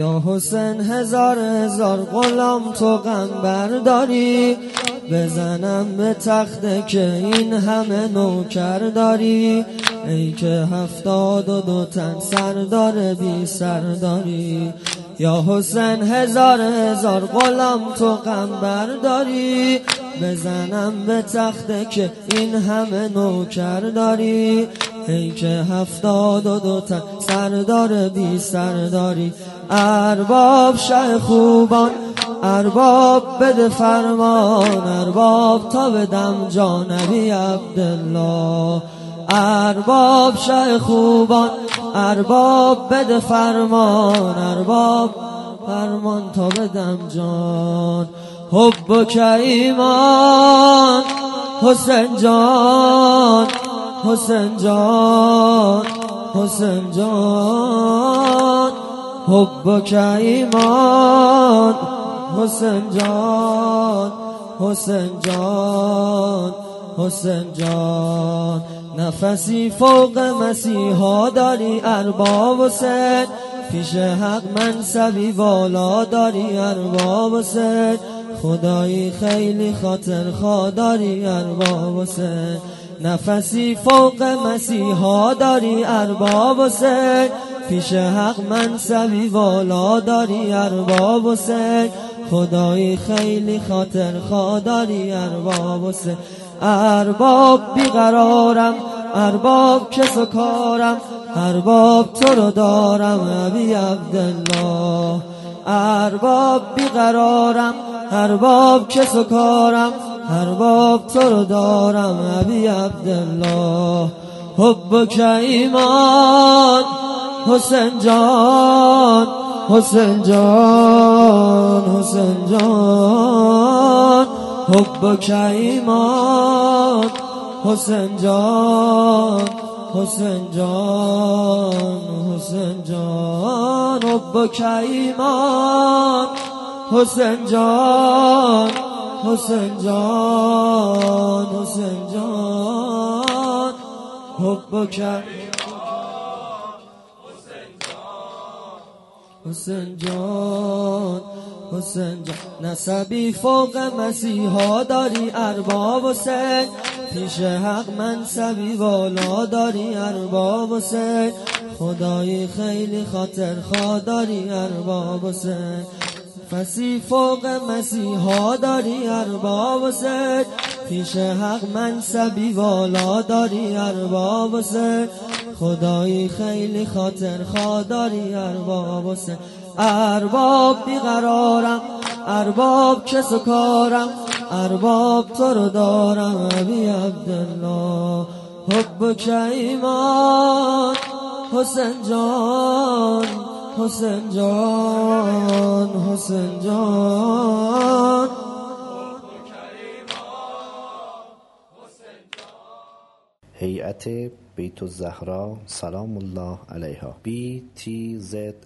یا حسین هزار هزار غلام تو غم برداری بزنم به تخته که این همه نوکر داری ای که هفتاد و دو تن سردار بی سرداری. یا حسین هزار هزار غلام تو غم برداری بزنم به تخته که این همه نوکر داری ای که هفتاد و دو سردار بی سرداری. ارباب شه خوبان ارباب بده فرمان ارباب تا بدم جانبی عبدالله. ارباب شه خوبان ارباب بده فرمان ارباب فرمان تا بدم جان. حب که ایمان حسین جان حسین جان حسین جان حب ایمان حسین جان حسین جان حسین جان. نفسی فوق مسیحا داری ارباب حسین. پیش حق منصبی بالا داری ارباب حسین. خدایی خیلی خاطر داری ارباب حسین. نفسی فوق مسیحا داری ارباب حسین پیش حق منصبی والا داری ارباب حسین خدایی خیلی خاطر داری ارباب حسین ارباب بیقرارم ارباب کس و کارم ارباب تو رو دارم ابی عبدالله. ارباب بیقرارم ارباب کس و کارم ارباب تو رو دارم ابی عبدالله. حب ایمان حسین جان حسین جان حسین جان. حب ایمان حسین جان حسین جان حسین جان. حب ایمان حسین جان. حسین جان حسین جان حب که حسین جان حسین جان. نسبی فوق مسیحا داری ارباب حسین. پیش حق منصبی والا داری ارباب حسین. خدایی خیلی خاطر داری ارباب حسین. فسی فوق مسیحا داری ارباب حسین پیش حق منصبی والا داری ارباب حسین خدایی خیلی خاطر داری ارباب حسین ارباب بیقرارم ارباب کس و کارم. ارباب تو رو دارم ابی عبدالله. حب ایمان حسین جان. حسین جان حسین جان. هیئت بیت الزهرا سلام الله علیها. Btzs.ir